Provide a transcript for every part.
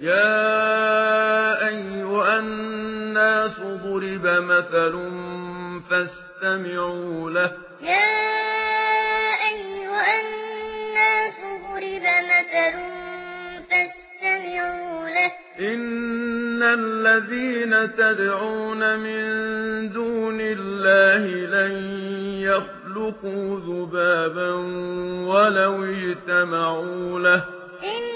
يا أيها الناس ضرب مثل فاستمعوا له. يا أيها الناس ضرب مثل فاستمعوا له. إن الذين تدعون من دون الله لن يخلقوا ذبابا ولو اجتمعوا له. إن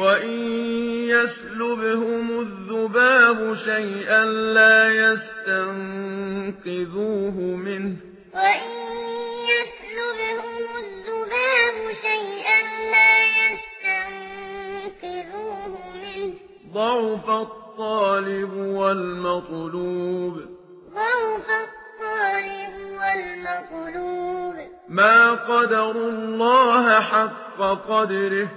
وَإِن يَسْلُبْهُمُ الذُّبَابُ شَيْئًا لَّا يَسْتَنقِذُوهُ مِنْهُ وَإِن يَسْلُبْهُمُ الذُّبَابُ شَيْئًا لَّا يَسْتَنقِذُوهُ مِنْهُ ضَعْفَ الطَّالِبِ وَالْمَطْلُوبِ ضَعْفَ الطَّالِبِ وَالْمَطْلُوبِ مَا قَدَرُ اللَّهَ حَقَّ قَدْرِهِ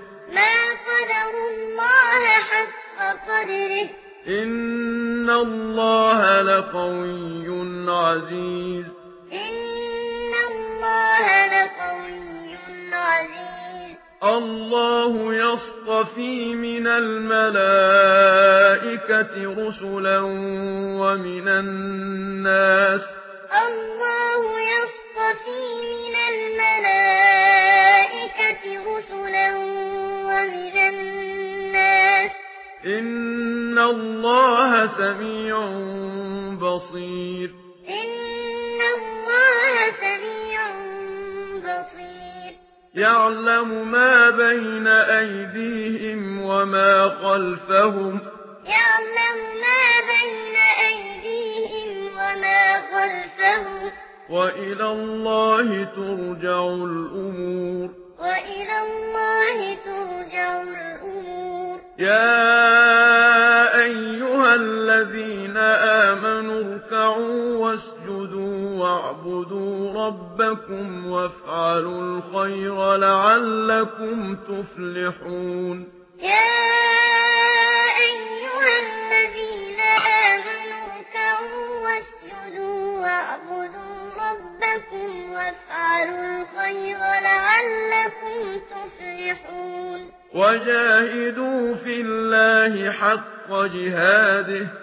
الله حق قدره إن الله لقوي عزيز إن الله لقوي عزيز الله يصطفي من الملائكة رسلا ومن الناس الله الله سميع بصير إن الله سميع بصير يعلم ما بين أيديهم وما خلفهم يعلم ما بين أيديهم وما خلفهم وإلى الله ترجع الأمور وإلى الله ترجع الأمور يا ارْكَعُوا واسجدوا واعبدوا ربكم وافعلوا الخير لعلكم تفلحون. يا أيها الذين آمنوا اركعوا واسجدوا واعبدوا ربكم وافعلوا الخير لعلكم تفلحون. وجاهدوا في الله حق جهاده.